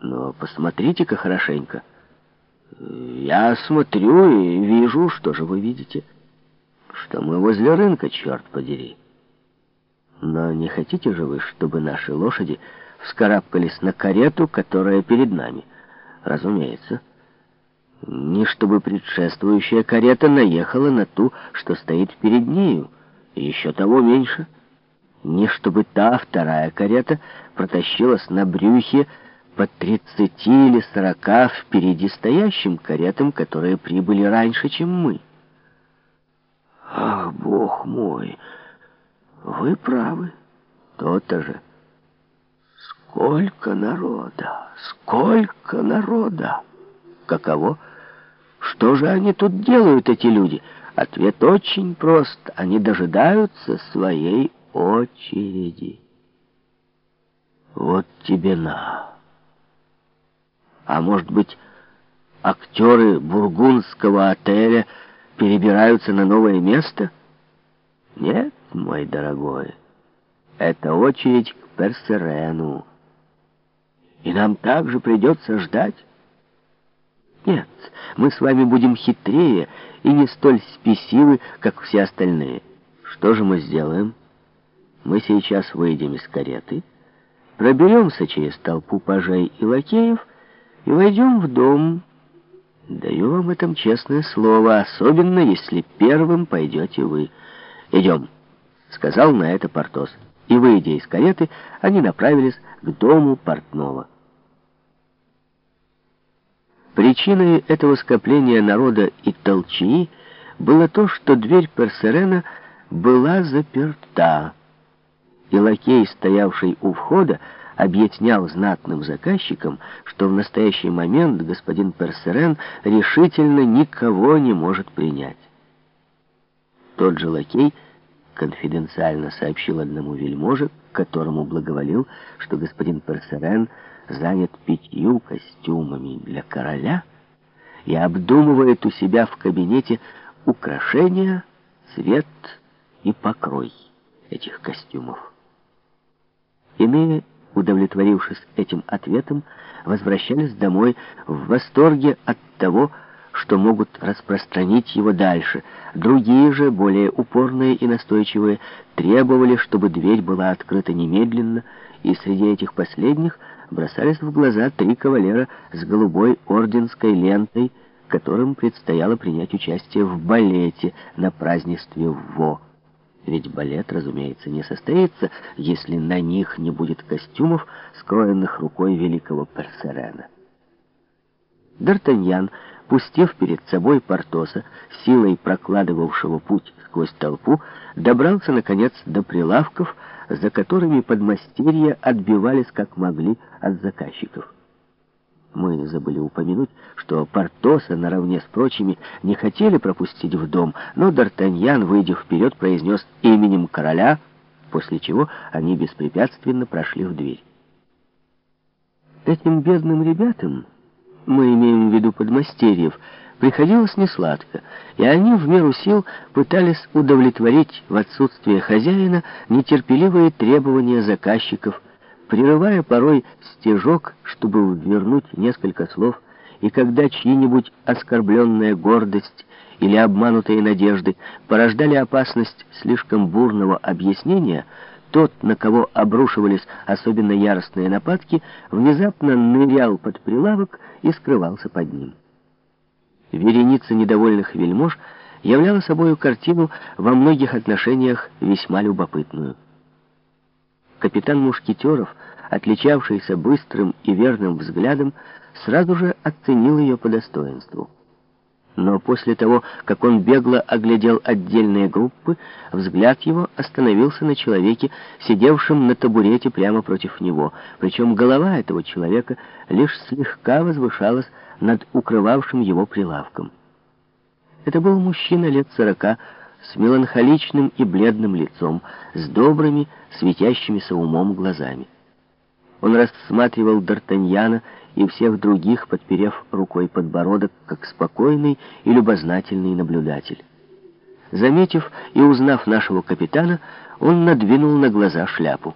Но посмотрите-ка хорошенько. Я смотрю и вижу, что же вы видите? Что мы возле рынка, черт подери. Но не хотите же вы, чтобы наши лошади вскарабкались на карету, которая перед нами? Разумеется. Не чтобы предшествующая карета наехала на ту, что стоит перед нею, еще того меньше. Не чтобы та вторая карета протащилась на брюхе по тридцати или сорока впереди стоящим каретам, которые прибыли раньше, чем мы. Ах, бог мой! Вы правы. То-то же. Сколько народа! Сколько народа! Каково? Что же они тут делают, эти люди? Ответ очень прост. Они дожидаются своей очереди. Вот тебе на. А может быть, актеры бургундского отеля перебираются на новое место? Нет, мой дорогой, это очередь к Персерену. И нам также придется ждать. Нет, мы с вами будем хитрее и не столь спесивы, как все остальные. Что же мы сделаем? Мы сейчас выйдем из кареты, проберемся через толпу пажей и лакеев и войдем в дом. Даю вам этом честное слово, особенно если первым пойдете вы. Идем, сказал на это Портос. И, выйдя из кареты, они направились к дому портного. Причиной этого скопления народа и толчии было то, что дверь Персерена была заперта, и лакей, стоявший у входа, объяснял знатным заказчикам, что в настоящий момент господин Персерен решительно никого не может принять. Тот же лакей конфиденциально сообщил одному вельможе, которому благоволил, что господин Персерен занят пятью костюмами для короля и обдумывает у себя в кабинете украшения, цвет и покрой этих костюмов. Иные, удовлетворившись этим ответом, возвращались домой в восторге от того, что могут распространить его дальше. Другие же, более упорные и настойчивые, требовали, чтобы дверь была открыта немедленно, и среди этих последних бросались в глаза три кавалера с голубой орденской лентой, которым предстояло принять участие в балете на празднестве Во. Ведь балет, разумеется, не состоится, если на них не будет костюмов, скроенных рукой великого Персерена. Д'Артаньян, пустив перед собой Портоса, силой прокладывавшего путь сквозь толпу, добрался, наконец, до прилавков, за которыми подмастерья отбивались как могли от заказчиков. Мы забыли упомянуть, что Портоса наравне с прочими не хотели пропустить в дом, но Д'Артаньян, выйдя вперед, произнес именем короля, после чего они беспрепятственно прошли в дверь. Этим бедным ребятам, мы имеем в виду подмастерьев, приходилось несладко, и они в меру сил пытались удовлетворить в отсутствие хозяина нетерпеливые требования заказчиков, прерывая порой стежок, чтобы вернуть несколько слов, и когда чьи-нибудь оскорбленная гордость или обманутые надежды порождали опасность слишком бурного объяснения, тот, на кого обрушивались особенно яростные нападки, внезапно нырял под прилавок и скрывался под ним. Вереница недовольных вельмож являла собою картину во многих отношениях весьма любопытную. Капитан Мушкетеров, отличавшийся быстрым и верным взглядом, сразу же оценил ее по достоинству. Но после того, как он бегло оглядел отдельные группы, взгляд его остановился на человеке, сидевшем на табурете прямо против него. Причем голова этого человека лишь слегка возвышалась над укрывавшим его прилавком. Это был мужчина лет сорока, с меланхоличным и бледным лицом, с добрыми, светящимися умом глазами. Он рассматривал Д'Артаньяна и всех других, подперев рукой подбородок, как спокойный и любознательный наблюдатель. Заметив и узнав нашего капитана, он надвинул на глаза шляпу.